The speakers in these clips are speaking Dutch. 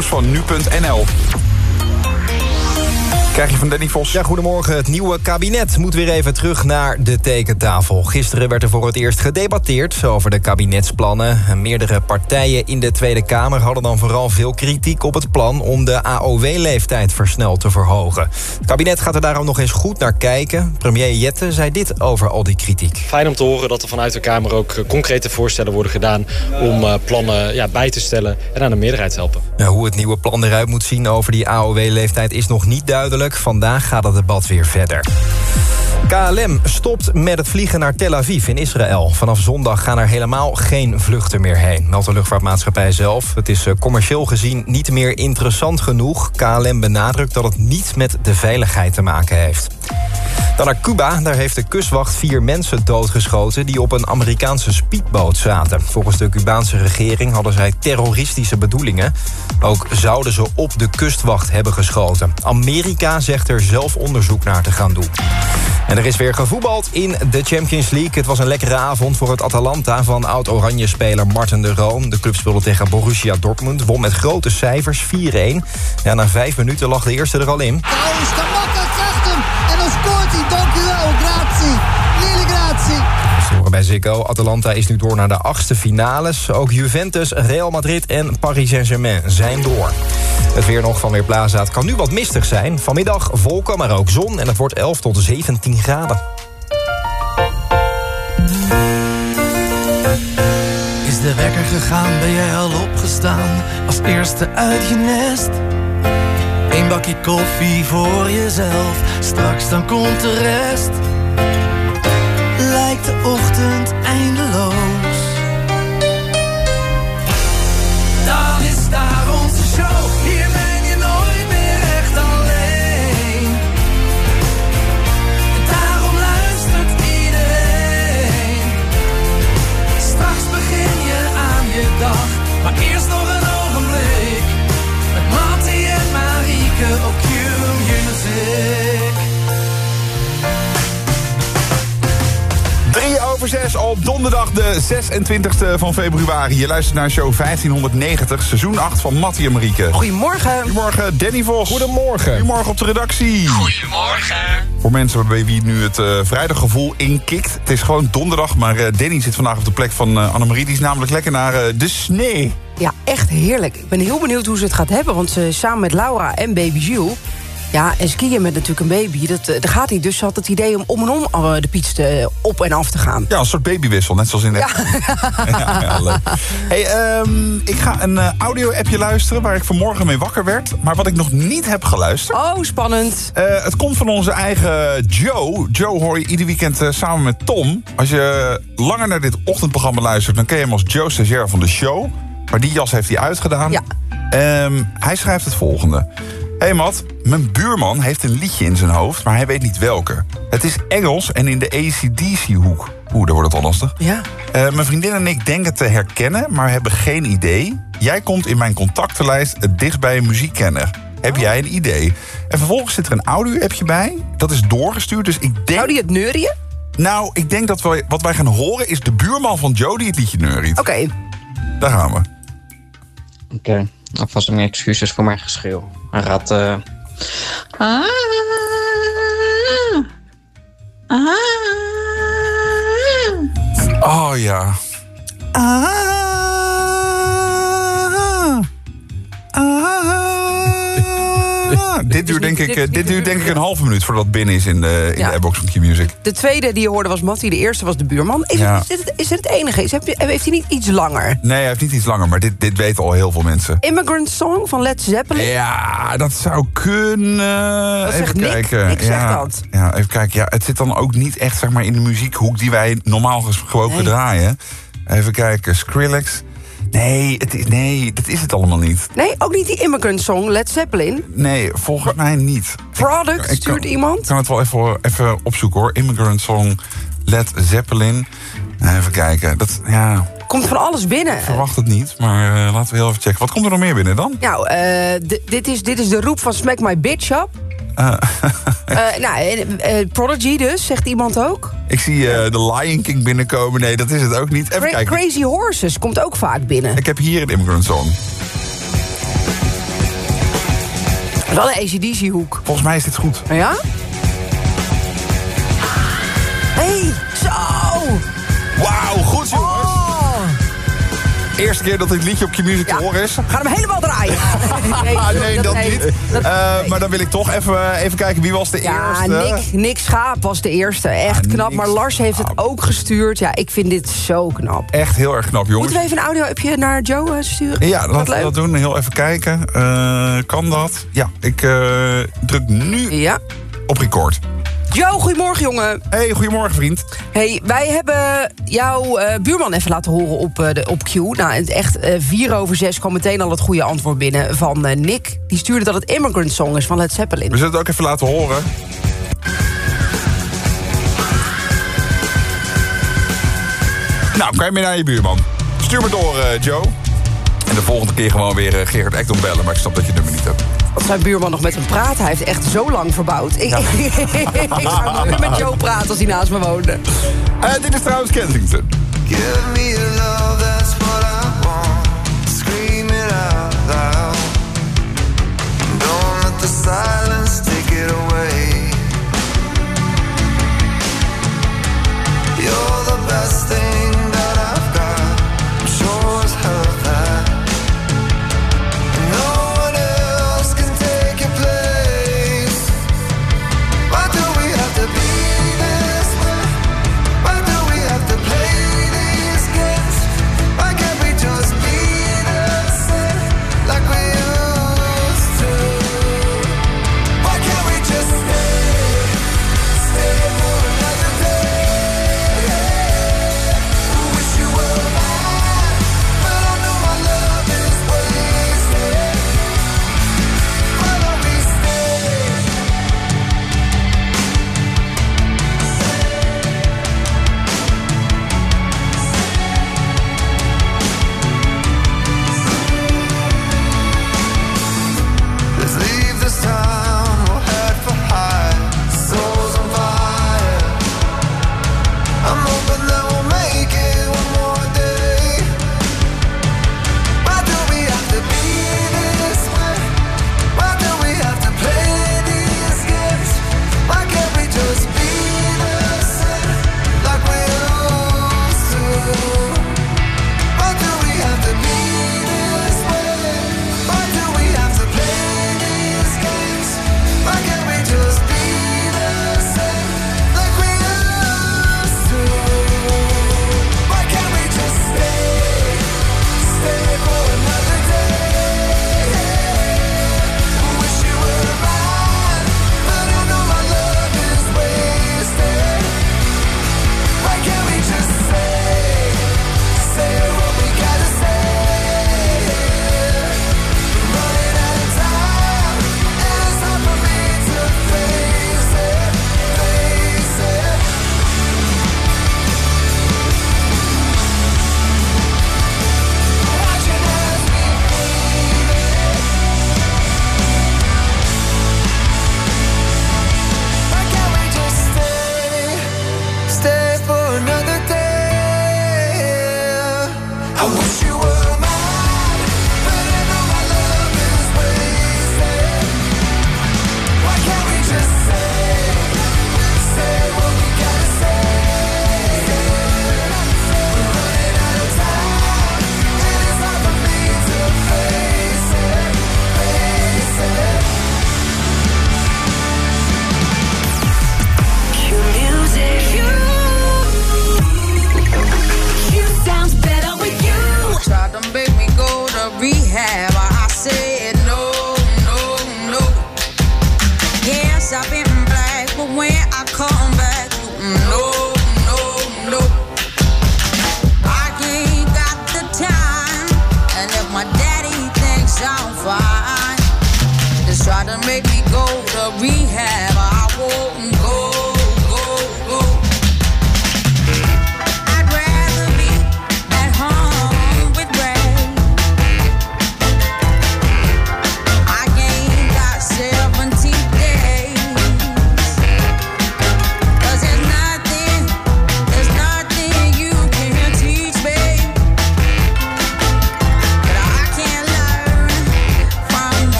6, het Q-Music nieuws van nu.nl. Vos. Ja, goedemorgen. Het nieuwe kabinet moet weer even terug naar de tekentafel. Gisteren werd er voor het eerst gedebatteerd over de kabinetsplannen. Meerdere partijen in de Tweede Kamer hadden dan vooral veel kritiek op het plan... om de AOW-leeftijd versneld te verhogen. Het kabinet gaat er daarom nog eens goed naar kijken. Premier Jette zei dit over al die kritiek. Fijn om te horen dat er vanuit de Kamer ook eh, concrete voorstellen worden gedaan... om uh, plannen ja, bij te stellen en aan de meerderheid te helpen. Ja, hoe het nieuwe plan eruit moet zien over die AOW-leeftijd is nog niet duidelijk. Vandaag gaat het debat weer verder. KLM stopt met het vliegen naar Tel Aviv in Israël. Vanaf zondag gaan er helemaal geen vluchten meer heen, meldt de luchtvaartmaatschappij zelf. Het is commercieel gezien niet meer interessant genoeg. KLM benadrukt dat het niet met de veiligheid te maken heeft. Dan naar Cuba, daar heeft de kustwacht vier mensen doodgeschoten... die op een Amerikaanse speedboot zaten. Volgens de Cubaanse regering hadden zij terroristische bedoelingen. Ook zouden ze op de kustwacht hebben geschoten. Amerika zegt er zelf onderzoek naar te gaan doen. En er is weer gevoetbald in de Champions League. Het was een lekkere avond voor het Atalanta van oud-Oranje-speler Martin de Roon. De club speelde tegen Borussia Dortmund, won met grote cijfers 4-1. Ja, na vijf minuten lag de eerste er al in. Nou, Scamacca krijgt hem en dan scoort hij. Dank u wel, grazie. Mille grazie. Bij Zico. Atalanta is nu door naar de achtste finales. Ook Juventus, Real Madrid en Paris Saint-Germain zijn door. Het weer nog van Weerplaza. Kan nu wat mistig zijn. Vanmiddag wolken, maar ook zon. En het wordt 11 tot 17 graden. Is de wekker gegaan, ben jij al opgestaan? Als eerste uit je nest? Eén bakje koffie voor jezelf, straks dan komt de rest. 26e van februari. Je luistert naar show 1590, seizoen 8 van Mattie en Marieke. Goedemorgen. Goedemorgen, Danny Vos. Goedemorgen. Goedemorgen op de redactie. Goedemorgen. Voor mensen bij wie nu het uh, vrijdaggevoel inkikt. Het is gewoon donderdag, maar uh, Danny zit vandaag op de plek van uh, Annemarie. Die is namelijk lekker naar uh, de sneeuw. Ja, echt heerlijk. Ik ben heel benieuwd hoe ze het gaat hebben. Want ze samen met Laura en baby Jules... Ja, en skiën met natuurlijk een baby, dat, dat gaat niet. Dus ze had het idee om om en om de fiets te, op en af te gaan. Ja, een soort babywissel, net zoals in de... Ja. ja, ja leuk. Hey, um, ik ga een audio-appje luisteren waar ik vanmorgen mee wakker werd. Maar wat ik nog niet heb geluisterd... Oh, spannend. Uh, het komt van onze eigen Joe. Joe hoor je ieder weekend uh, samen met Tom. Als je langer naar dit ochtendprogramma luistert... dan ken je hem als Joe Stagiair van de show. Maar die jas heeft hij uitgedaan. Ja. Um, hij schrijft het volgende. Hé hey Matt, mijn buurman heeft een liedje in zijn hoofd, maar hij weet niet welke. Het is Engels en in de ACDC-hoek. Oeh, daar wordt het al lastig. Ja. Uh, mijn vriendin en ik denken te herkennen, maar hebben geen idee. Jij komt in mijn contactenlijst het dichtst bij een muziekkenner. Heb jij een idee? En vervolgens zit er een audio-appje bij. Dat is doorgestuurd, dus ik denk... Zou die het neurien? Nou, ik denk dat we, wat wij gaan horen is de buurman van Joe die het liedje neuriet. Oké. Okay. Daar gaan we. Oké, okay. alvast een excuses voor mijn geschreeuw. Hij gaat... Uh... Ah, ah. Oh ja. Ah, dit duurt denk ik, dit, dit duurt denk ik een halve minuut voordat het binnen is in de, in ja. de airbox van Q-Music. De tweede die je hoorde was Mattie, de eerste was de buurman. Is, ja. het, is, is het het enige? Is, heeft hij niet iets langer? Nee, hij heeft niet iets langer, maar dit, dit weten al heel veel mensen. Immigrant Song van Led Zeppelin? Ja, dat zou kunnen. Dat even Nick. kijken. Ik ja, zeg dat. Ja, even kijken. Ja, het zit dan ook niet echt zeg maar, in de muziekhoek die wij normaal gesproken nee. draaien. Even kijken. Skrillex. Nee, het is, nee, dat is het allemaal niet. Nee, ook niet die Immigrant Song, Led Zeppelin? Nee, volgens mij niet. Product, ik, ik stuurt kan, iemand? Ik kan het wel even, even opzoeken hoor. Immigrant Song, Led Zeppelin. Even kijken. Dat, ja... Komt van alles binnen. Ik verwacht het niet, maar uh, laten we heel even checken. Wat komt er nog meer binnen dan? Nou, uh, dit, is, dit is de roep van Smack My Bitch Up. Eh, nou, eh, eh, Prodigy dus, zegt iemand ook. Ik zie de Lion King binnenkomen. Nee, dat is het ook niet. Even kijken. Crazy Horses komt ook vaak binnen. Ik heb hier een Immigrant Song. Wel een ACDC-hoek. Volgens mij is dit goed. Ja? Hey, zo! Wauw! Eerste keer dat dit liedje op je music te Ja. horen is. Ga hem helemaal draaien. nee, Ah, nee, dat, niet. dat- Eh, nee. Maar dan wil ik toch even, even kijken, wie was de Ja, eerste? Nick, Nick Schaap was de eerste. Echt Ja, knap. Nick Maar Lars heeft het ook gestuurd. Ja, ik vind dit zo knap. Echt heel erg knap, jongens. Moeten we even een audio-appje naar Joe eh, sturen? Ja, laten we leuk? dat doen. Heel even kijken. Eh, kan dat? Ja, ik eh, druk nu Ja. op record. Joe, goedemorgen jongen. Hey, goedemorgen vriend. Hey, wij hebben jouw eh, buurman even laten horen op, eh, de, op Q. Nou, het echt eh, vier over zes kwam meteen al het goede antwoord binnen van Nick. Die stuurde dat het Immigrant Song is van Led Zeppelin. We zullen het ook even laten horen. Nou, kan je mee naar je buurman. Stuur me door, Joe. En de volgende keer gewoon weer Gerard Ekdom bellen. Maar ik snap dat je nummer niet hebt. Want zijn buurman nog met hem praat. Hij heeft echt zo lang verbouwd. Ik, ik zou nooit met Joe praten als hij naast me woonde. Eh, dit is trouwens Kensington. Give me a love, that's what I want. Scream it out loud. Don't let the silence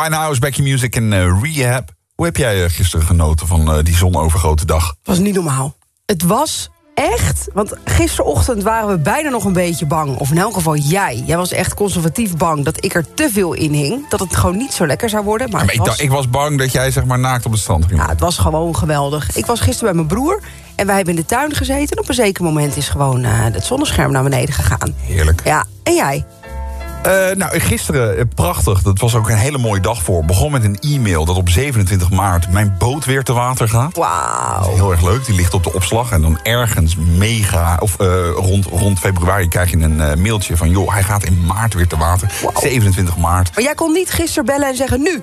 Winehouse, Becky Music en eh, Rehab. Hoe heb jij eh, gisteren genoten van eh, die zonovergrote dag? Het was niet normaal. Het was echt, want gisterochtend waren we bijna nog een beetje bang. Of in elk geval jij. Jij was echt conservatief bang dat ik er te veel in hing. Dat het gewoon niet zo lekker zou worden. Maar, ik, was, dacht, ik was bang dat jij zeg maar naakt op het strand ging. ja, het was gewoon geweldig. Ik was gisteren bij mijn broer en wij hebben in de tuin gezeten. En op een zeker moment is gewoon het zonnescherm naar beneden gegaan. Heerlijk. Ja, en jij? Eh, nou, gisteren, eh, prachtig. Dat was ook een hele mooie dag voor. Begon met een e-mail dat op 27 maart mijn boot weer te water gaat. Wauw. Heel erg leuk. Die ligt op de opslag. En dan ergens mega, of eh, rond, rond februari krijg je een mailtje van... joh, hij gaat in maart weer te water. 27 maart. Maar jij kon niet gisteren bellen en zeggen nu.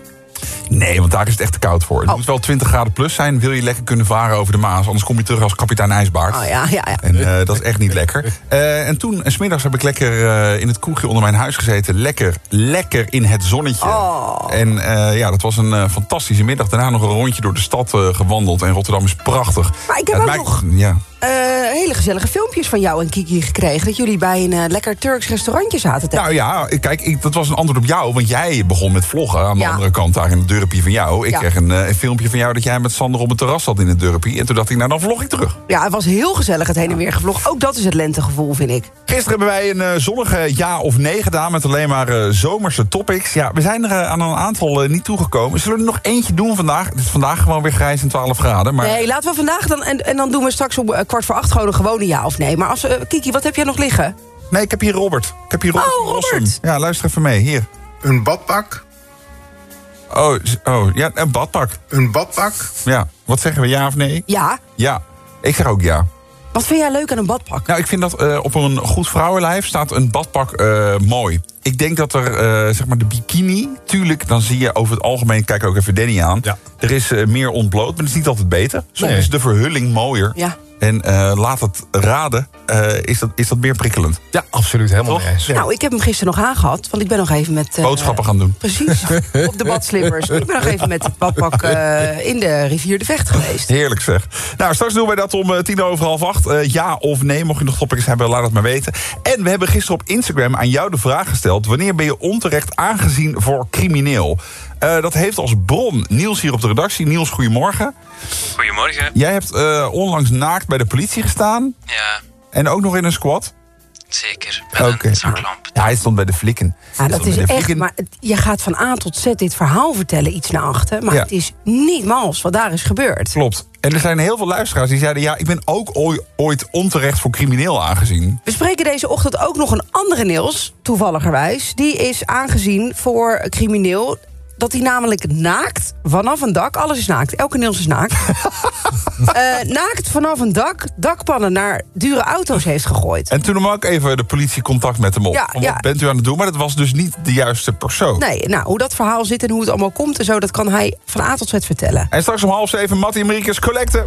Nee, want daar is het echt te koud voor. Het Oh. moet wel 20 graden plus zijn. Wil je lekker kunnen varen over de Maas. Anders kom je terug als kapitein IJsbaard. Oh ja, ja, ja. En eh, dat is echt niet lekker. Eh, en toen, en smiddags heb ik lekker eh, in het kroegje onder mijn huis gezeten. Lekker, lekker in het zonnetje. Oh. En eh, ja, dat was een eh, fantastische middag. Daarna nog een rondje door de stad eh, gewandeld. En Rotterdam is prachtig. Maar ik heb ook nog- Ja. Eh, hele gezellige filmpjes van jou en Kiki gekregen. Dat jullie bij een eh, lekker Turks restaurantje zaten. te- Nou ja, kijk, ik, dat was een antwoord op jou. Want jij begon met vloggen aan de Ja. andere kant daar in het dorpje van jou. Ik Ja. kreeg een, eh, een filmpje van jou dat jij met Sander op het terras zat in het dorpje. En toen dacht ik, nou dan vlog ik terug. Ja, het was heel gezellig het heen en weer gevlog. Ook dat is het lentegevoel, vind ik. Gisteren hebben wij een zonnige ja of nee gedaan met alleen maar zomerse topics. Ja, we zijn er aan een aantal niet toegekomen. Zullen we er nog eentje doen vandaag? Het is vandaag gewoon weer grijs en 12 graden. Maar Nee, laten we vandaag dan... En, en dan doen we straks eh, kwart voor acht gewoon een gewone ja of nee. Maar als, eh, Kiki, wat heb jij nog liggen? nee, ik heb hier Robert. Ik heb hier Robert Oh. Robert. Ja, luister even mee. Hier. Een badpak. Oh, oh ja, een badpak. Een badpak. Ja, wat zeggen we, ja of nee? Ja. Ja, ik zeg ook ja. Wat vind jij leuk aan een badpak? Nou, ik vind dat eh, op een goed vrouwenlijf staat een badpak eh, mooi. Ik denk dat er, eh, zeg maar, de bikini... Tuurlijk, dan zie je over het algemeen... Kijk ook even Danny aan. Ja. Er is eh, meer ontbloot, maar het is niet altijd beter. Soms Nee. is de verhulling mooier. Ja. En eh, laat het raden, eh, is, dat, is dat meer prikkelend. Ja, absoluut. Helemaal Toch? mee eens. Nou, ik heb hem gisteren nog aangehad. Want ik ben nog even met... eh, Boodschappen gaan doen. Precies, op de badslippers. Ik ben nog even met het badpak eh, in de rivier de Vecht geweest. Heerlijk zeg. Nou, straks doen wij dat om tien over half acht. Eh, ja of nee, mocht je nog topics hebben, laat het maar weten. En we hebben gisteren op Instagram aan jou de vraag gesteld... wanneer ben je onterecht aangezien voor crimineel? Eh, dat heeft als bron Niels hier op de redactie. Niels, goedemorgen. Goedemorgen. Jij hebt eh, onlangs naakt bij de politie gestaan. Ja, En ook nog in een squad. zeker. Met Oké. een zaklamp. Ja, hij stond bij de flikken. Ja, dat is echt, maar je gaat van A tot Z dit verhaal vertellen, iets naar achter. Maar Ja. het is niet mals wat daar is gebeurd. Klopt. En er zijn heel veel luisteraars die zeiden... ja, ik ben ook ooi- ooit onterecht voor crimineel aangezien. We spreken deze ochtend ook nog een andere Niels, toevalligerwijs. Die is aangezien voor crimineel dat hij namelijk naakt vanaf een dak... alles is naakt, elke Niels is naakt... eh, naakt vanaf een dak dakpannen naar dure auto's heeft gegooid. En toen nam ook even de politie contact met hem op. Ja, ja. Wat bent u aan het doen? Maar dat was dus niet de juiste persoon. Nee, nou, hoe dat verhaal zit en hoe het allemaal komt en zo... dat kan hij van A tot Z vertellen. En straks om half zeven Mattie en Mariekes Collecte.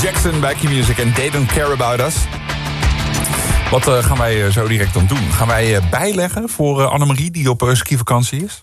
Jackson bij Q-Music en They Don't Care About Us. Wat eh, gaan wij eh, zo direct dan doen? Gaan wij eh, bijleggen voor Annemarie die op skivakantie is?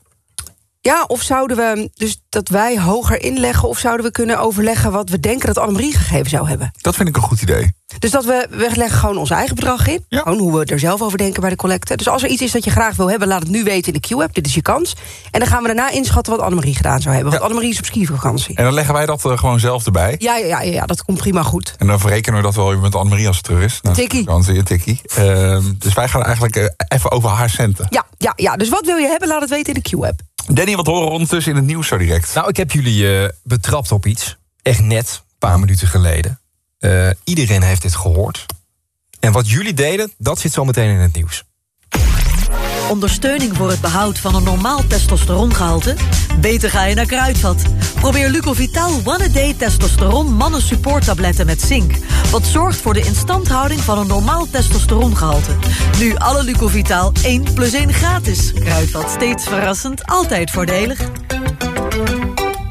Ja, of zouden we dus dat wij hoger inleggen... of zouden we kunnen overleggen wat we denken dat Annemarie gegeven zou hebben? Dat vind ik een goed idee. Dus dat we, we leggen gewoon ons eigen bedrag in. Gewoon hoe we er zelf over denken bij de collecte. Dus als er iets is dat je graag wil hebben, laat het nu weten in de Q-app. Dit is je kans. En dan gaan we daarna inschatten wat Annemarie gedaan zou hebben. Want Annemarie is op skivakantie. En dan leggen wij dat eh, gewoon zelf erbij. Ja, ja, ja, ja, dat komt prima goed. En dan verrekenen we dat wel met Annemarie als ze terug is. Nou, Tikkie. vakantie, een tikkie. Ehm, dus wij gaan eigenlijk eh, even over haar centen. Ja, ja, ja, dus wat wil je hebben, laat het weten in de Q-app. Danny, wat horen we ondertussen in het nieuws zo direct? Nou, ik heb jullie eh, betrapt op iets. Echt net, een paar minuten geleden. Eh, iedereen heeft dit gehoord. En wat jullie deden, dat zit zo meteen in het nieuws. Ondersteuning voor het behoud van een normaal testosterongehalte? Beter ga je naar Kruidvat. Probeer Lucovital One A Day Testosteron Mannen Support Tabletten met zink. Wat zorgt voor de instandhouding van een normaal testosterongehalte. Nu alle Lucovital 1 plus 1 gratis. Kruidvat steeds verrassend, altijd voordelig.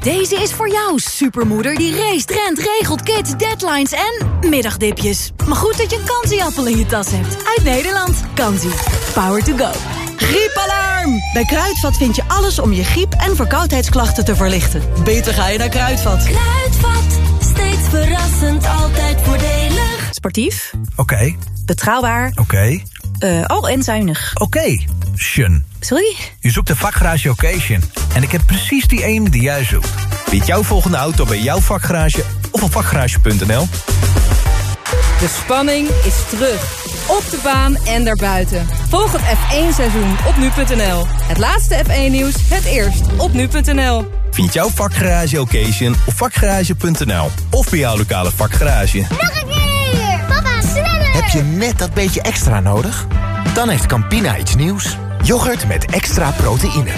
Deze is voor jou, supermoeder die race, rent, regelt, kids, deadlines en middagdipjes. Maar goed dat je een kansieappel in je tas hebt. Uit Nederland. Kansie. Power to go. Griepalarm! Bij Kruidvat vind je alles om je griep- en verkoudheidsklachten te verlichten. Beter ga je naar Kruidvat. Kruidvat, steeds verrassend, altijd voordelig. Sportief. Oké. Betrouwbaar. Oké. Uh, oh, en zuinig. Oké. Shun. Sorry? Je zoekt de vakgarage Occasion. En ik heb precies die ene die jij zoekt. Vind jouw volgende auto bij jouw vakgarage of op vakgarage.nl. De spanning is terug. Op de baan en daarbuiten. Volg het F1-seizoen op nu.nl. Het laatste F1-nieuws, het eerst op nu.nl. Vind jouw vakgarage Occasion op vakgarage.nl. Of bij jouw lokale vakgarage. Nog een keer! Papa, sneller! Heb je net dat beetje extra nodig? Dan heeft Campina iets nieuws. Yoghurt met extra proteïne.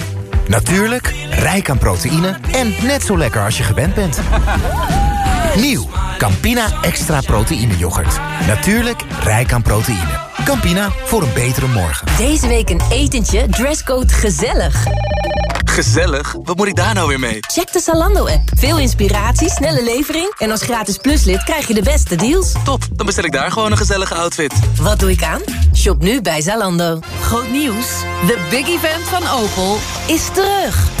Natuurlijk, rijk aan proteïne en net zo lekker als je gewend bent. Nieuw, Campina extra proteïne yoghurt. Natuurlijk, rijk aan proteïne. Campina, voor een betere morgen. Deze week een etentje, dresscode gezellig. Gezellig? Wat moet ik daar nou weer mee? Check de Zalando-app. Veel inspiratie, snelle levering... en als gratis pluslid krijg je de beste deals. Top, dan bestel ik daar gewoon een gezellige outfit. Wat doe ik aan? Shop nu bij Zalando. Groot nieuws. De big event van Opel is terug.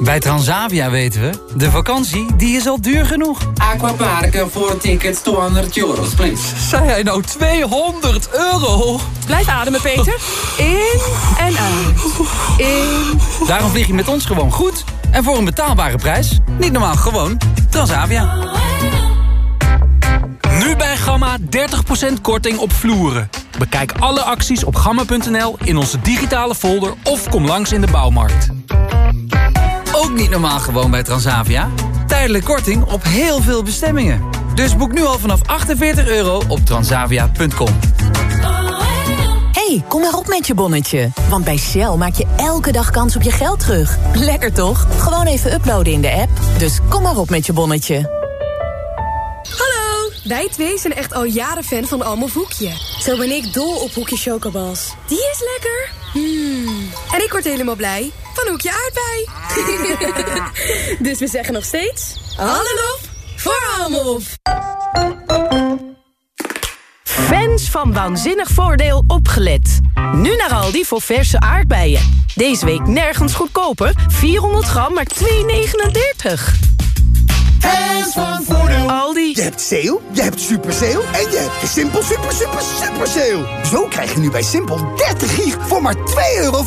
Bij Transavia weten we, de vakantie die is al duur genoeg. Aquaparken voor tickets 200 euros, please. Zei hij nou 200 euro? Blijf ademen, Peter. In en uit. In. Daarom vlieg je met ons gewoon goed. En voor een betaalbare prijs. Niet normaal, gewoon Transavia. Nu bij Gamma 30% korting op vloeren. Bekijk alle acties op gamma.nl in onze digitale folder of kom langs in de bouwmarkt. Ook niet normaal gewoon bij Transavia. Tijdelijk korting op heel veel bestemmingen. Dus boek nu al vanaf 48 euro op transavia.com. hey, kom maar op met je bonnetje. Want bij Shell maak je elke dag kans op je geld terug. Lekker toch? Gewoon even uploaden in de app. Dus kom maar op met je bonnetje. Wij twee zijn echt al jaren fan van Almof Hoekje. Zo ben ik dol op Hoekje Chocobals. Die is lekker. Hmm. En ik word helemaal blij van Hoekje Aardbei. dus we zeggen nog steeds... Alle lof voor Almof! Fans van Waanzinnig Voordeel opgelet. Nu naar Aldi voor verse aardbeien. Deze week nergens goedkoper. 400 gram, maar 2,39. Fans van Voordeel. Aldi. Je hebt sale, je hebt super sale en je hebt de Simpel super super super sale. Zo krijg je nu bij Simpel 30 gig voor maar 2,50 euro.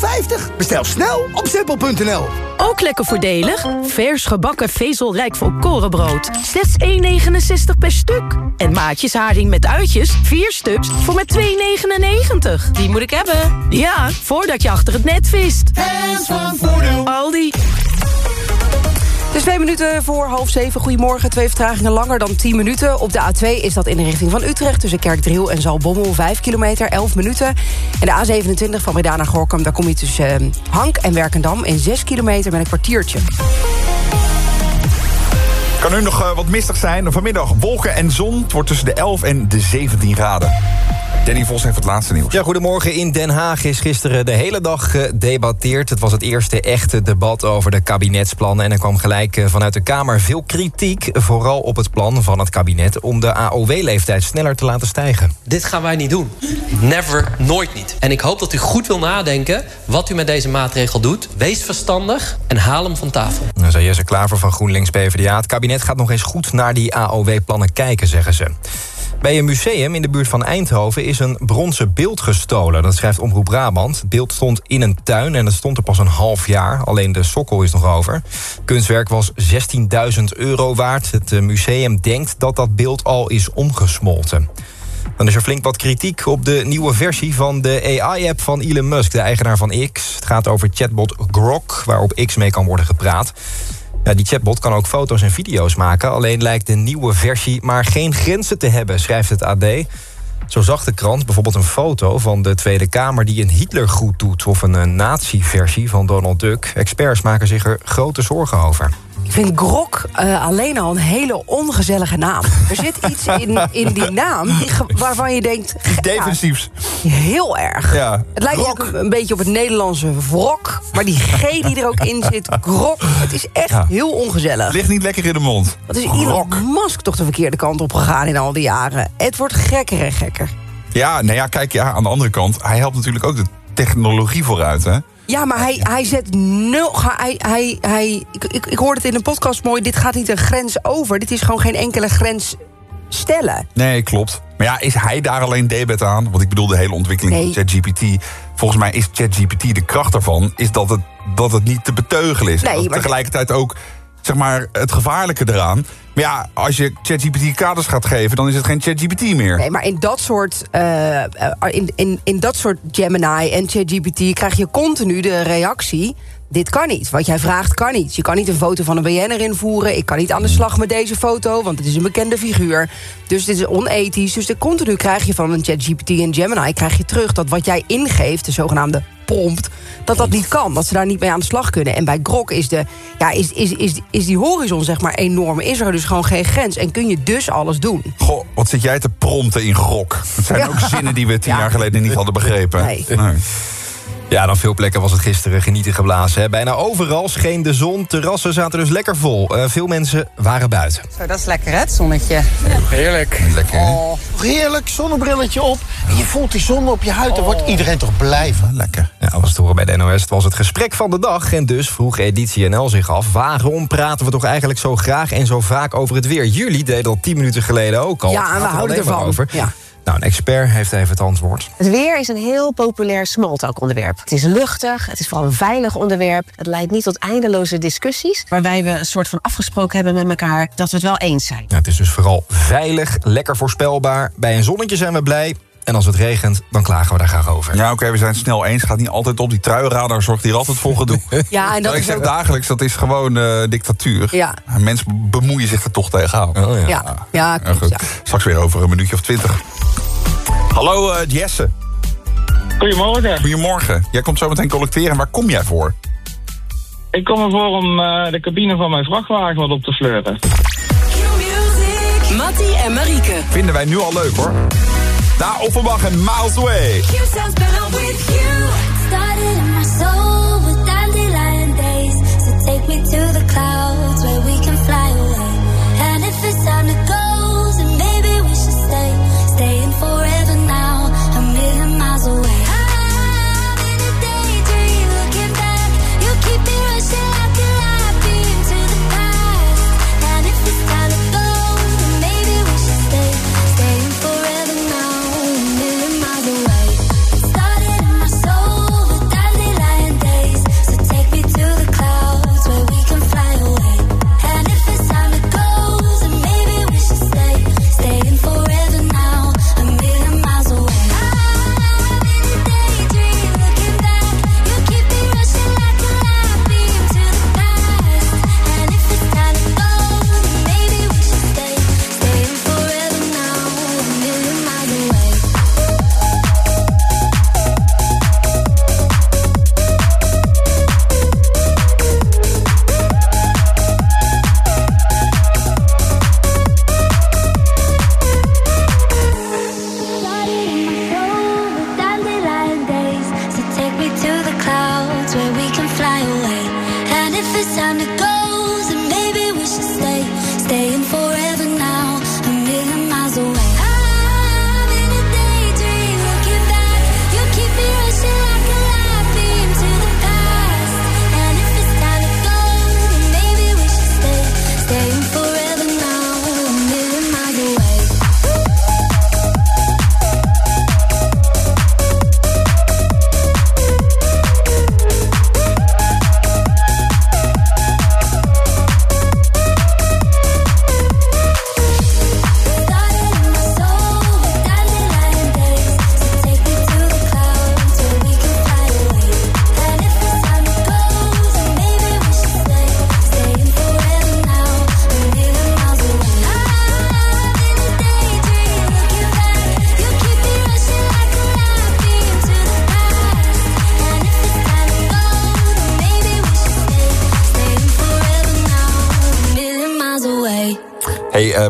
Bestel snel op simpel.nl. Ook lekker voordelig. Vers gebakken vezelrijk volkorenbrood. Slechts 1,69 per stuk. En maatjes haring met uitjes. 4 stuks voor maar 2,99. Die moet ik hebben. Ja, voordat je achter het net vist. Fans van Voordeel. Aldi. Is twee minuten voor half zeven. Goedemorgen, twee vertragingen langer dan 10 minuten. Op de A2 is dat in de richting van Utrecht... tussen Kerkdriel en Zalbommel, 5 kilometer, 11 minuten. En de A27 van Breda naar Gorkum... daar kom je tussen eh, Hank en Werkendam... in 6 kilometer met een kwartiertje. Kan nu nog eh, wat mistig zijn. Vanmiddag wolken en zon. Het wordt tussen de 11 en de 17 graden. Danny Vos heeft het laatste nieuws. Ja, goedemorgen. In Den Haag is gisteren de hele dag gedebatteerd. Het was het eerste echte debat over de kabinetsplannen. En er kwam gelijk eh, vanuit de Kamer veel kritiek... vooral op het plan van het kabinet... om de AOW-leeftijd sneller te laten stijgen. Dit gaan wij niet doen. Never, nooit niet. En ik hoop dat u goed wil nadenken wat u met deze maatregel doet. Wees verstandig en haal hem van tafel. Dan zei Jesse Klaver van GroenLinks PvdA. Het kabinet gaat nog eens goed naar die AOW-plannen kijken, zeggen ze. Bij een museum in de buurt van Eindhoven is een bronzen beeld gestolen. Dat schrijft Omroep Brabant. Het beeld stond in een tuin en het stond er pas een half jaar. Alleen de sokkel is nog over. Kunstwerk was 16.000 euro waard. Het eh, museum denkt dat dat beeld al is omgesmolten. Dan is er flink wat kritiek op de nieuwe versie van de AI-app van Elon Musk, de eigenaar van X. Het gaat over chatbot Grok, waarop X mee kan worden gepraat. Ja, die chatbot kan ook foto's en video's maken. Alleen lijkt de nieuwe versie maar geen grenzen te hebben, schrijft het AD. Zo zag de krant bijvoorbeeld een foto van de Tweede Kamer... die een Hitlergroet doet of een, een nazi-versie van Donald Duck. Experts maken zich er grote zorgen over. Ik vind Grok uh, alleen al een hele ongezellige naam. Er zit iets in, in die naam waarvan je denkt... Defensiefs. Ja, heel erg. Ja. Het lijkt ook een beetje op het Nederlandse wrok. Maar die G die er ook in zit, Grok. Het is echt ja. heel ongezellig. Ligt niet lekker in de mond. Wat is Elon Musk toch de verkeerde kant op gegaan in al die jaren. Het wordt gekker en gekker. Ja, nou ja, kijk, ja, aan de andere kant... hij helpt natuurlijk ook de technologie vooruit, hè? Ja, maar hij, hij zet nul. Hij, hij, hij, ik, ik, ik hoorde het in een podcast mooi. Dit gaat niet een grens over. Dit is gewoon geen enkele grens stellen. Nee, klopt. Maar ja, is hij daar alleen debet aan? Want ik bedoel, de hele ontwikkeling nee. van ChatGPT. Volgens mij is ChatGPT de kracht daarvan. Is dat het, dat het niet te beteugelen is. Nee, maar tegelijkertijd ook zeg maar, het gevaarlijke eraan. Maar ja, als je ChatGPT kaders gaat geven, dan is het geen ChatGPT meer. Nee, maar in dat soort, in, in, in dat soort Gemini en ChatGPT krijg je continu de reactie. Dit kan niet. Wat jij vraagt kan niet. Je kan niet een foto van een BN'er invoeren. Ik kan niet aan de slag met deze foto, want het is een bekende figuur. Dus dit is onethisch. Dus de continu krijg je van een ChatGPT en Gemini... krijg je terug dat wat jij ingeeft, de zogenaamde prompt... dat dat niet kan, dat ze daar niet mee aan de slag kunnen. En bij Grok is, de, ja, is, is, is, is die horizon zeg maar enorm. Is er dus gewoon geen grens en kun je dus alles doen. Goh, wat zit jij te prompten in Grok? Dat zijn ja. ook zinnen die we tien ja. jaar geleden niet hadden begrepen. Nee. nee. Ja, dan veel plekken was het gisteren genieten geblazen. Hè. Bijna overal scheen de zon. Terrassen zaten dus lekker vol. Uh, veel mensen waren buiten. Zo, dat is lekker, hè, het zonnetje. Ja. Heerlijk. Lekker, oh, heerlijk, zonnebrilletje op. En je voelt die zon op je huid. Dan oh. wordt iedereen toch blij van. Lekker. Ja, was te horen bij de NOS. Het was het gesprek van de dag. En dus vroeg Editie NL zich af... waarom praten we toch eigenlijk zo graag en zo vaak over het weer? Jullie deden al tien minuten geleden ook al. Ja, en we houden ervan. Over. Ja. Nou, een expert heeft even het antwoord. Het weer is een heel populair smalltalk onderwerp. Het is luchtig, het is vooral een veilig onderwerp. Het leidt niet tot eindeloze discussies. Waarbij we een soort van afgesproken hebben met elkaar dat we het wel eens zijn. Ja, het is dus vooral veilig, lekker voorspelbaar. Bij een zonnetje zijn we blij. En als het regent, dan klagen we daar graag over. Ja, oké, okay, we zijn snel eens. Gaat niet altijd op. Die truienradar zorgt hier altijd voor gedoe. ja, en dat ik is zeg ook... dagelijks, dat is gewoon uh, dictatuur. Ja. Mensen bemoeien zich er toch tegenaan. Oh, ja. Ja, ja, klopt, goed. ja. Straks weer over een minuutje of twintig. Hallo uh, Jesse. Goedemorgen. Goedemorgen. Jij komt zo meteen collecteren. Waar kom jij voor? Ik kom ervoor om uh, de cabine van mijn vrachtwagen wat op te fleuren. Mattie en Marieke. Vinden wij nu al leuk hoor. Na Offenbach en Miles Away. Take me to the clouds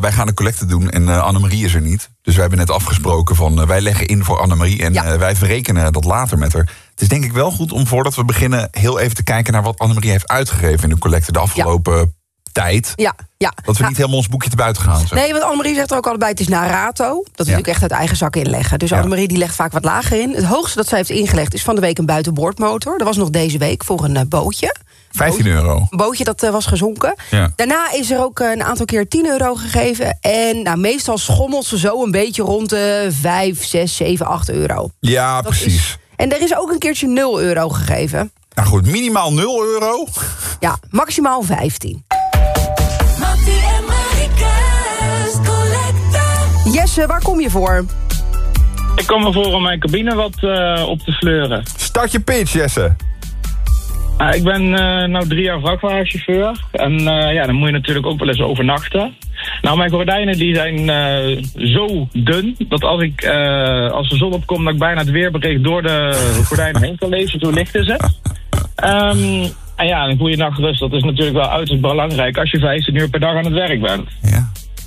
wij gaan een collecte doen en eh, Annemarie is er niet. Dus wij hebben net afgesproken van eh, wij leggen in voor Annemarie en eh, wij verrekenen dat later met haar. Het is denk ik wel goed om voordat we beginnen heel even te kijken naar wat Annemarie heeft uitgegeven in de collecte de afgelopen tijd. Ja, ja. Dat we Ja. niet helemaal ons boekje te buiten gaan. zeg. Nee, want Annemarie zegt er ook allebei, het is Narato. Dat is natuurlijk echt uit eigen zak inleggen. Dus Annemarie die legt vaak wat lager in. Het hoogste dat zij heeft ingelegd is van de week een buitenboordmotor. Dat was nog deze week voor een eh, bootje. 15 euro. Een bootje dat eh, was gezonken. Ja. Daarna is er ook een aantal keer 10 euro gegeven. En nou, meestal schommelt ze zo een beetje rond de 5, 6, 7, 8 euro. Ja, precies. En er is ook een keertje 0 euro gegeven. Nou goed, minimaal 0 euro. Ja, maximaal 15. Jesse, waar kom je voor? Ik kom ervoor om mijn cabine wat eh, op te fleuren. Start je pitch, Jesse. Ah, ik ben eh nou drie jaar vrachtwagenchauffeur. En eh, ja, dan moet je natuurlijk ook wel eens overnachten. Nou, mijn gordijnen die zijn eh, zo dun... dat als, ik, als de zon opkomt... dat ik bijna het weerbericht door de gordijnen heen kan lezen. Zo licht is het. Ehm, en ja, een goede nachtrust, dat is natuurlijk wel uiterst belangrijk... als je 15 uur per dag aan het werk bent.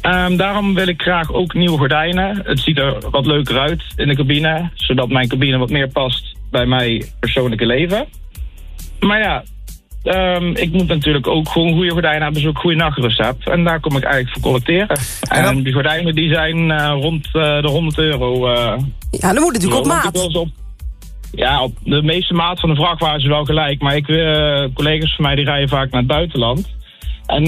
Ehm, daarom wil ik graag ook nieuwe gordijnen. Het ziet er wat leuker uit in de cabine... zodat mijn cabine wat meer past bij mijn persoonlijke leven. Maar ja, ehm, ik moet natuurlijk ook gewoon goede gordijnen hebben... zodat ik goede nachtrust heb. En daar kom ik eigenlijk voor collecteren. En, die gordijnen die zijn eh, rond eh, de 100 euro... eh, Ja, dan moet het natuurlijk op maat. op- ja, op de meeste maat van de vrachtwagen is wel gelijk. Maar ik, collega's van mij die rijden vaak naar het buitenland. En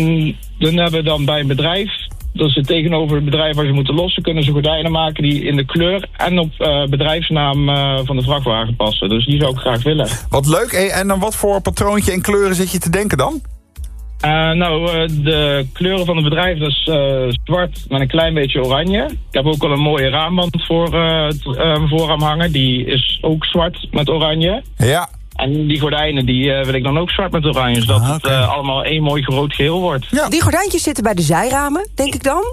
dan hebben we dan bij een bedrijf... Dat ze tegenover het bedrijf waar ze moeten lossen... kunnen ze gordijnen maken die in de kleur... en op eh, bedrijfsnaam eh, van de vrachtwagen passen. Dus die zou ik graag willen. Wat leuk. En dan wat voor patroontje en kleuren zit je te denken dan? Eh, nou, de kleuren van het bedrijf dat is zwart met een klein beetje oranje. Ik heb ook al een mooie raamband voor het voorraam hangen. Die is ook zwart met oranje. Ja. En die gordijnen die eh, wil ik dan ook zwart met oranje. Zodat Ah, het eh, allemaal één mooi groot geheel wordt. Die gordijntjes zitten bij de zijramen, denk ik dan.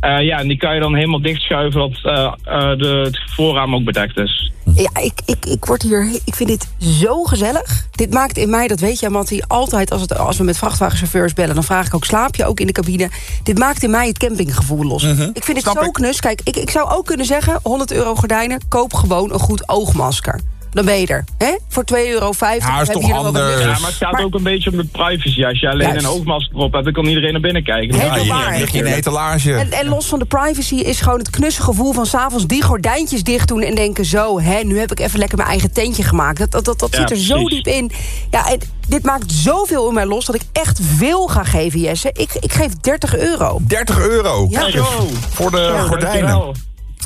Eh, ja, en die kan je dan helemaal dichtschuiven dat eh, eh, de, het voorraam ook bedekt is. Ja, ik, ik, ik word hier. Ik vind dit zo gezellig. Dit maakt in mij, dat weet je, Mattie, altijd als, het, als we met vrachtwagenchauffeurs bellen, dan vraag ik ook: slaap je ook in de cabine? Dit maakt in mij het campinggevoel los. Ik vind het zo knus. Kijk, ik, ik zou ook kunnen zeggen: 100 euro gordijnen, koop gewoon een goed oogmasker. Dan ben je er. Hè? Voor 2,50 euro. Ja, is heb toch anders. Ja, maar het gaat ook een beetje om de privacy. Als je alleen Juist. een oogmasker op hebt, dan kan iedereen naar binnen kijken. Helemaal Ja, je in de etalage. En, en los van de privacy is gewoon het knusse gevoel van s'avonds die gordijntjes dicht doen en denken zo, hè, nu heb ik even lekker mijn eigen tentje gemaakt. Dat, dat, dat, dat Ja, zit er zo diep in. Ja, en dit maakt zoveel in mij los dat ik echt veel ga geven, Jesse. Ik, ik geef 30 euro. 30 euro. Ja. Kijk eens, voor de gordijnen.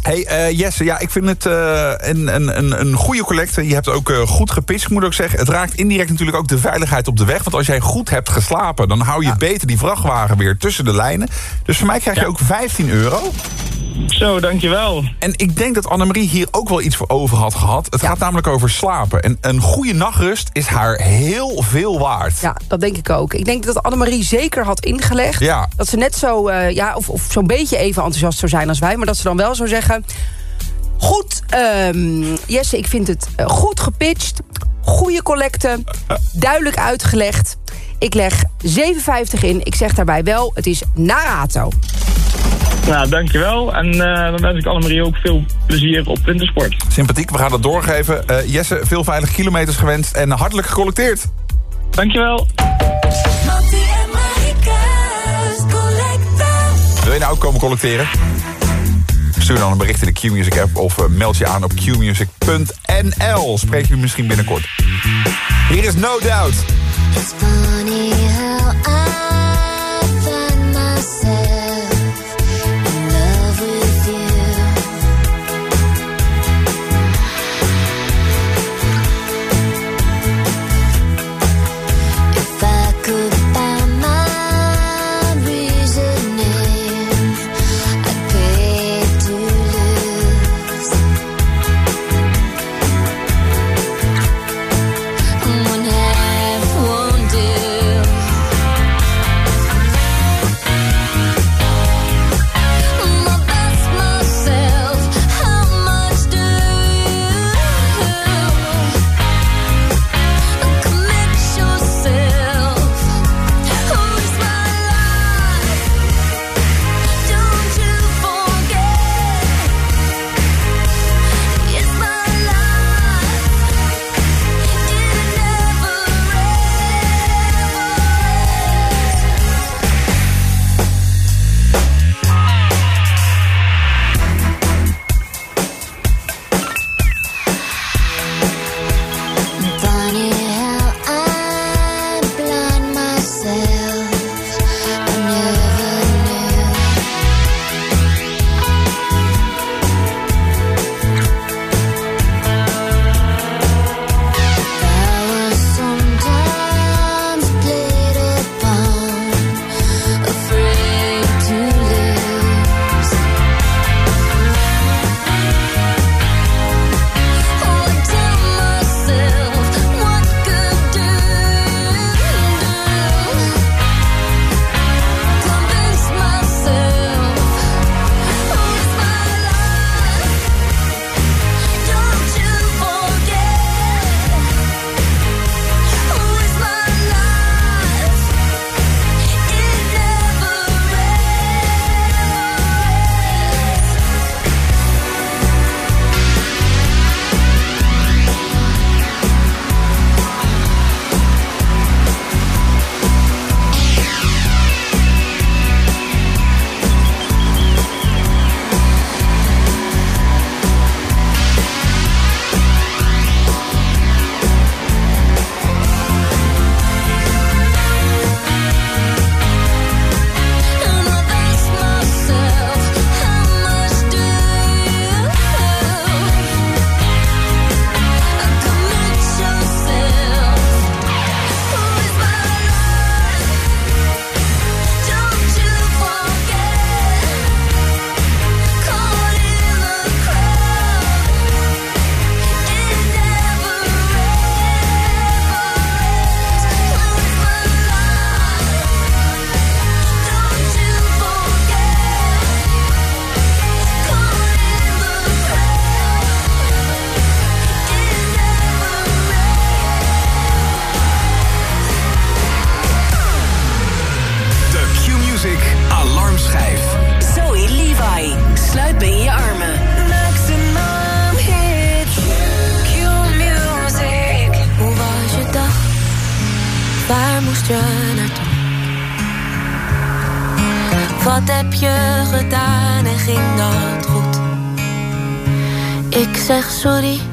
Hey eh, Jesse, ja, ik vind het eh, een, een, een, een goede collecte. Je hebt ook eh, goed gepitcht, moet ik ook zeggen. Het raakt indirect natuurlijk ook de veiligheid op de weg. Want als jij goed hebt geslapen, dan hou je beter die vrachtwagen weer tussen de lijnen. Dus voor mij krijg je ook 15 euro. Zo, dankjewel. En ik denk dat Annemarie hier ook wel iets voor over had gehad. Het gaat namelijk over slapen. En een goede nachtrust is haar heel veel waard. Ja, dat denk ik ook. Ik denk dat Annemarie zeker had ingelegd. Ja. Dat ze net zo, eh, ja, of, of zo'n beetje even enthousiast zou zijn als wij. Maar dat ze dan wel zou zeggen... Goed, ehm, Jesse, ik vind het eh, goed gepitcht. Goede collecte. Duidelijk uitgelegd. Ik leg 7,50 in. Ik zeg daarbij wel, het is Narato. Nou, dankjewel. En eh, dan wens ik Annemarie ook veel plezier op wintersport. Sympathiek, we gaan dat doorgeven. Eh, Jesse, veel veilige kilometers gewenst en hartelijk gecollecteerd. Dankjewel. Wil je nou ook komen collecteren? Stuur dan een bericht in de Q-Music app of eh, meld je aan op qmusic.nl. Spreek je misschien binnenkort. Hier is No Doubt. It's funny how I zeg sorry.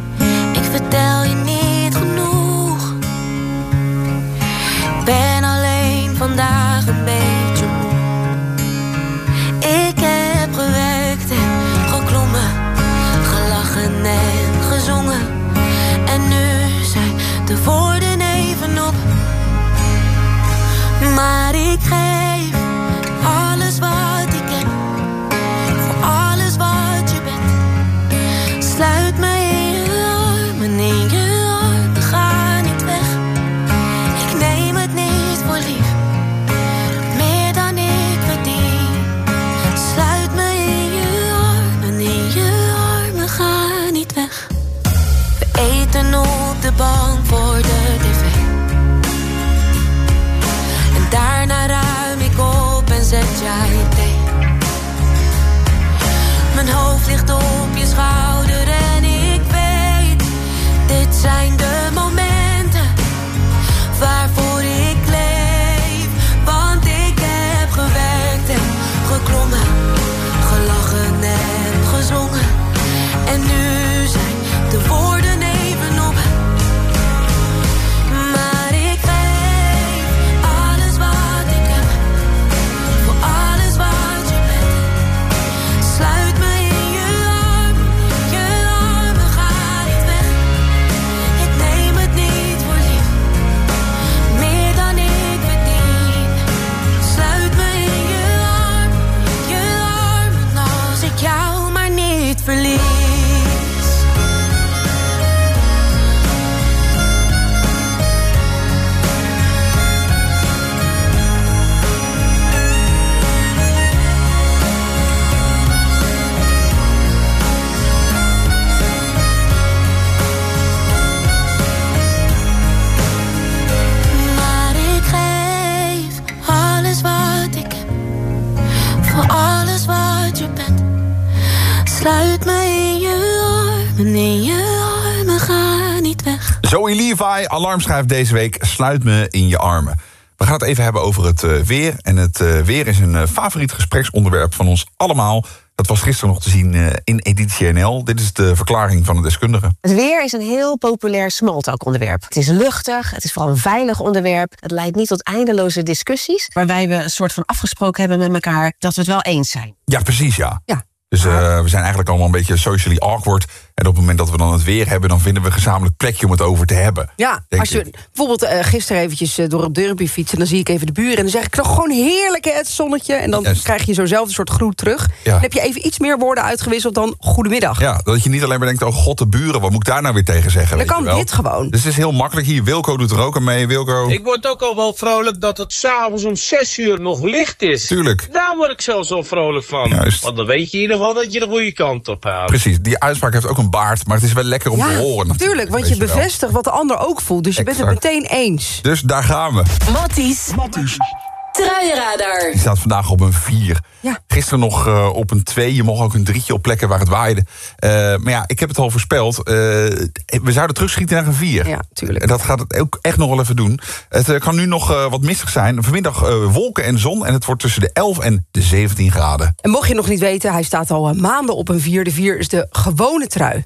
Alarmschijf deze week, sluit me in je armen. We gaan het even hebben over het eh, weer. En het eh, weer is een eh, favoriet gespreksonderwerp van ons allemaal. Dat was gisteren nog te zien in Editie NL. Dit is de verklaring van de deskundige. Het weer is een heel populair smalltalk onderwerp. Het is luchtig, het is vooral een veilig onderwerp. Het leidt niet tot eindeloze discussies. Waarbij we een soort van afgesproken hebben met elkaar dat we het wel eens zijn. Ja, precies, ja. Ja. Dus we zijn eigenlijk allemaal een beetje socially awkward. En op het moment dat we dan het weer hebben... dan vinden we een gezamenlijk plekje om het over te hebben. Ja, Denk als je bijvoorbeeld eh, gisteren eventjes eh, door het dorpje fietsen... dan zie ik even de buren en dan zeg ik nog gewoon heerlijk hè, het zonnetje. En dan krijg je zo'nzelfde soort groet terug. Ja. Dan heb je even iets meer woorden uitgewisseld dan goedemiddag. Ja, dat je niet alleen maar denkt, oh god, de buren, wat moet ik daar nou weer tegen zeggen? Dan kan wel? dit gewoon. Dus het is heel makkelijk hier. Wilco doet er ook aan mee. Wilco, Ik word ook al wel vrolijk dat het s'avonds om 6 uur nog licht is. Tuurlijk. Daar word ik zelfs wel vrolijk van. Juist. Want dan weet je in ieder geval dat je de goede kant op gaat. precies. Die uitspraak heeft ook een baard, maar het is wel lekker om te horen. natuurlijk, tuurlijk, want je wel. bevestigt wat de ander ook voelt. Dus je bent het meteen eens. Dus daar gaan we. Matties. Truienradar. Die staat vandaag op een 4. Ja. Gisteren nog eh, op een 2. Je mocht ook een drietje op plekken waar het waaide. Eh, maar ja, ik heb het al voorspeld. Eh, we zouden terugschieten naar een 4. Ja, tuurlijk. En dat gaat het ook echt nog wel even doen. Het kan nu nog wat mistig zijn. Vanmiddag wolken en zon. En het wordt tussen de 11 en de 17 graden. En mocht je nog niet weten, hij staat al maanden op een vier. De vier is de gewone trui.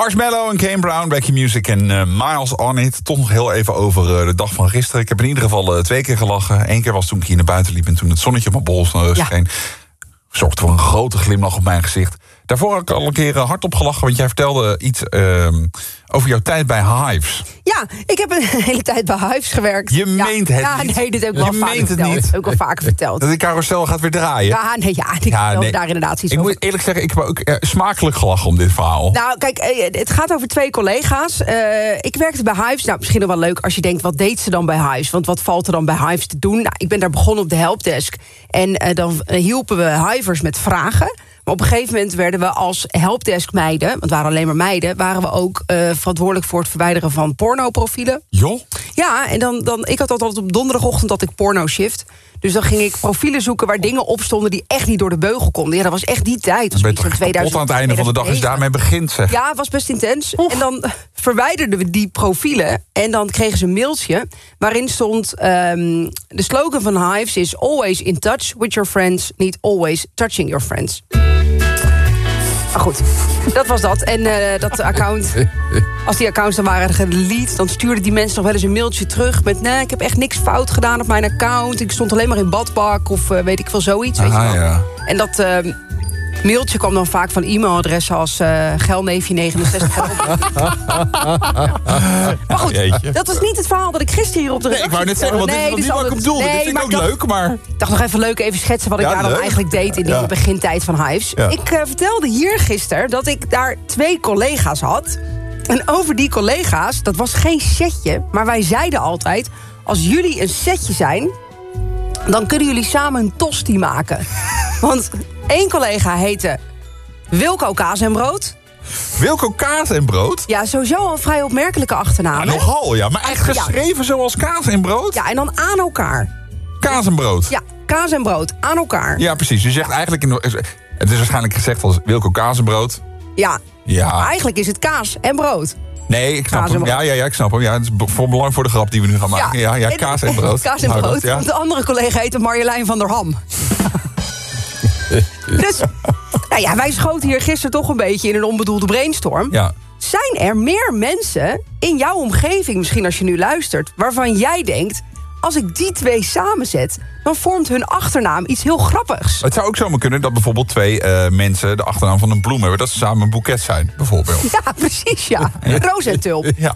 Marshmallow en Kane Brown, Becky Music en eh, Miles On It. Toch nog heel even over eh, de dag van gisteren. Ik heb in ieder geval eh, twee keer gelachen. Eén keer was toen ik hier naar buiten liep... en toen het zonnetje op mijn bols uh, Ja. scheen. Zorgde voor een grote glimlach op mijn gezicht. Daarvoor had ik al een keer eh, hardop gelachen... want jij vertelde iets ehm, over jouw tijd bij Hives. Ja, ik heb een hele tijd bij Hives gewerkt. Je ja, meent het ja, niet. nee, dit Je wel vaker meent het verteld. niet. Ik wel vaker verteld. Dat die carousel gaat weer draaien. Ja, nee, ja, ik Ja, nee. daar inderdaad iets Ik over. moet eerlijk zeggen, ik heb ook eh, smakelijk gelachen om dit verhaal. Nou, kijk, eh, het gaat over twee collega's. Ik werkte bij Hives. Nou, misschien nog wel leuk als je denkt, wat deed ze dan bij Hives? Want wat valt er dan bij Hives te doen? Nou, ik ben daar begonnen op de helpdesk. En dan hielpen we Hivers met vragen. Maar op een gegeven moment werden we als helpdesk-meiden... want het waren alleen maar meiden... waren we ook eh, verantwoordelijk voor het verwijderen van pornoprofielen. Joh? Ja, en dan, dan, ik had altijd op donderdagochtend dat ik porno shift. Dus dan ging ik profielen zoeken waar dingen op stonden... die echt niet door de beugel konden. Ja, dat was echt die tijd. Dat was ben je zoiets toch van kapot aan het einde van de dag 2009. daarmee begint, zeg. Ja, het was best intens. En dan verwijderden we die profielen. En dan kregen ze een mailtje waarin stond... ehm, de slogan van Hives is... Always in touch with your friends, niet always touching your friends. Maar goed, dat was dat. En eh, dat account, als die accounts dan waren gedelete... dan stuurden die mensen nog wel eens een mailtje terug... met nee, ik heb echt niks fout gedaan op mijn account. Ik stond alleen maar in badpak of eh, weet ik veel zoiets. Weet je Ah, wel. ja. En dat ehm, mailtje kwam dan vaak van e-mailadressen als eh gelneefje69. maar goed, Jeetje. dat was niet het verhaal dat ik gisteren hier op de Nee, ik wou net zeggen, want dit is wat niet wat ik bedoelde. nee, dit vind ik ook dacht- leuk, maar... ik dacht nog even leuk even schetsen wat ik daar dan leuk. eigenlijk deed in de Ja. begintijd van Hives. Ja. Ik eh, vertelde hier gisteren dat ik daar twee collega's had. En over die collega's, dat was geen setje, maar wij zeiden altijd... als jullie een setje zijn, dan kunnen jullie samen een tosti maken. Want één collega heette Wilco Kaas en Brood. Wilco kaas en brood? Ja, sowieso al een vrij opmerkelijke achternaam. Ja, nogal, ja. Maar echt Ja. geschreven zoals kaas en brood? Ja, en dan aan elkaar. Kaas en brood? Ja, kaas en brood aan elkaar. Ja, precies. Je zegt eigenlijk... In, het is waarschijnlijk gezegd als Wilco kaas en brood. Ja. Ja. Eigenlijk is het kaas en brood. Nee, ik snap hem. Ja, ja, ja, ik snap hem. Ja, het is voor belang voor de grap die we nu gaan maken. Ja, ja, kaas en brood. Kaas en Nou, brood. ja. De andere collega heette Marjolein van der Ham. dus, nou ja, wij schoten hier gisteren toch een beetje in een onbedoelde brainstorm. Ja. Zijn er meer mensen in jouw omgeving, misschien als je nu luistert... waarvan jij denkt, als ik die twee samenzet... dan vormt hun achternaam iets heel grappigs? Het zou ook zomaar kunnen dat bijvoorbeeld twee eh, mensen de achternaam van een bloem hebben. Dat ze samen een boeket zijn, bijvoorbeeld. Ja, precies, ja. Roos en tulp. Ja.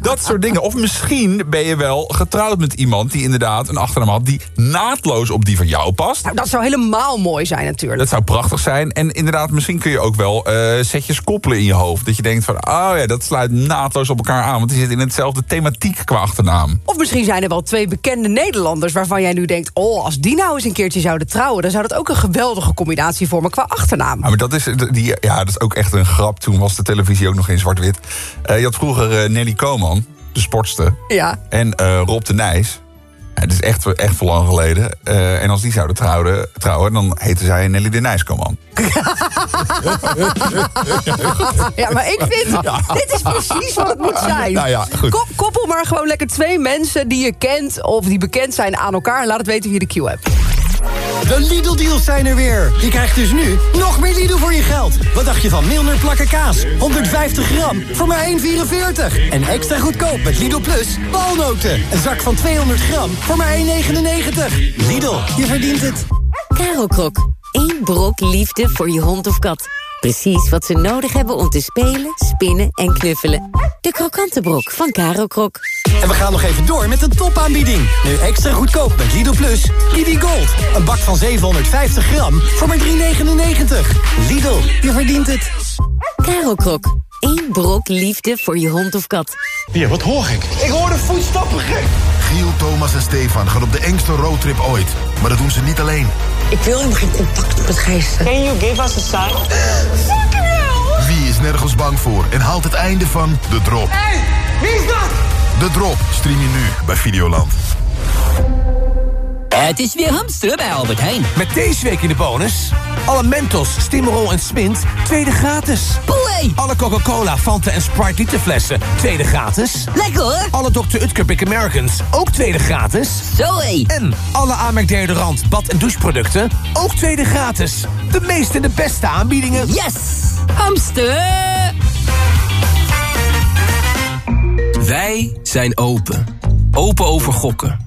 dat soort dingen. Of misschien ben je wel getrouwd met iemand die inderdaad een achternaam had... die naadloos op die van jou past. Nou, dat zou helemaal mooi zijn natuurlijk. Dat zou prachtig zijn. En inderdaad, misschien kun je ook wel eh, setjes koppelen in je hoofd. Dat je denkt van, oh ja, dat sluit naadloos op elkaar aan. Want die zitten in hetzelfde thematiek qua achternaam. Of misschien zijn er wel twee bekende Nederlanders waarvan jij nu denkt... oh, als die nou eens een keertje zouden trouwen... dan zou dat ook een geweldige combinatie vormen qua achternaam. Ja, maar dat is, die, ja, dat is ook echt een grap. Toen was de televisie ook nog in zwart-wit. Eh, je had vroeger eh, Nelly Koman, de sportster. Ja. En eh, Rob de Nijs. Dat is echt, echt lang geleden. Eh, en als die zouden trouwen, trouwen, dan heten zij Nelly de Nijskoman. Ja, maar ik vind, dit is precies wat het moet zijn. Nou ja, goed. Kop- koppel maar gewoon lekker twee mensen die je kent... of die bekend zijn aan elkaar en laat het weten wie de Q hebt. De Lidl-deals zijn er weer. Je krijgt dus nu nog meer Lidl voor je geld. Wat dacht je van Milner plakken kaas? 150 gram voor maar 1,44. En extra goedkoop met Lidl Plus walnoten. Een zak van 200 gram voor maar 1,99. Lidl, je verdient het. Krok. Eén brok liefde voor je hond of kat. Precies wat ze nodig hebben om te spelen, spinnen en knuffelen. De krokante brok van Karo Krok. En we gaan nog even door met de topaanbieding. Nu extra goedkoop met Lidl Plus. Lidl Gold. Een bak van 750 gram voor maar 3,99. Lidl, je verdient het. Karo Krok. Eén brok liefde voor je hond of kat. Ja, wat hoor ik? Ik hoor de voetstappen gek. Giel, Thomas en Stefan gaan op de engste roadtrip ooit. Maar dat doen ze niet alleen. Ik wil helemaal geen contact met geesten. Can you give us a sign? Fucking hell! Wie is nergens bang voor en haalt het einde van De Drop? Hey, wie is dat? De Drop stream je nu bij Videoland. Het is weer hamsteren bij Albert Heijn. Met deze week in de bonus... alle Mentos, Stimmerol en Smint, tweede gratis. Alle Coca-Cola, Fanta en Sprite literflessen, tweede gratis. Lekker hoor! Alle Dr. Utker Big Americans, ook tweede gratis. Zoé! En alle Amerk deodorant, bad- en doucheproducten, ook tweede gratis. De meeste en de beste aanbiedingen. Yes! Hamster! Wij zijn open. Open over gokken.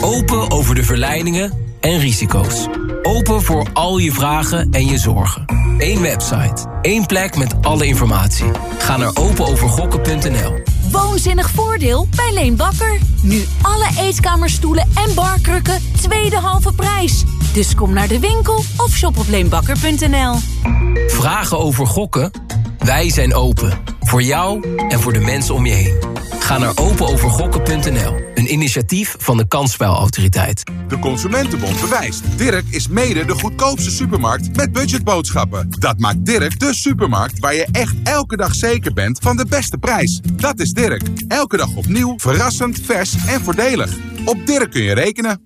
Open over de verleidingen en risico's. Open voor al je vragen en je zorgen. Eén website. één plek met alle informatie. Ga naar openovergokken.nl. Woonzinnig voordeel bij Leen Bakker. Nu alle eetkamerstoelen en barkrukken tweede halve prijs. Dus kom naar de winkel of shop op leenbakker.nl. Vragen over gokken? Wij zijn open. Voor jou en voor de mensen om je heen. Ga naar openovergokken.nl. Een initiatief van de Kansspelautoriteit. De Consumentenbond bewijst. Dirk is mede de goedkoopste supermarkt met budgetboodschappen. Dat maakt Dirk de supermarkt waar je echt elke dag zeker bent van de beste prijs. Dat is Dirk. Elke dag opnieuw, verrassend, vers en voordelig. Op Dirk kun je rekenen.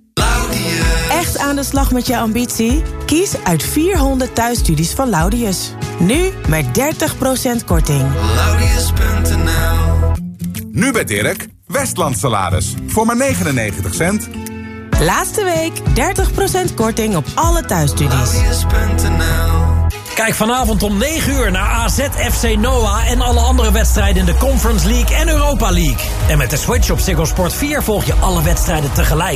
Echt aan de slag met je ambitie? Kies uit 400 thuisstudies van Laudius. Nu met 30% korting. Nu bij Dirk, Westland salades. Voor maar 99 cent. Laatste week 30% korting op alle thuisstudies. Kijk vanavond om 9 uur naar AZ FC Noah en alle andere wedstrijden in de Conference League en Europa League. En met de Switch op Ziggo Sport 4 volg je alle wedstrijden tegelijk.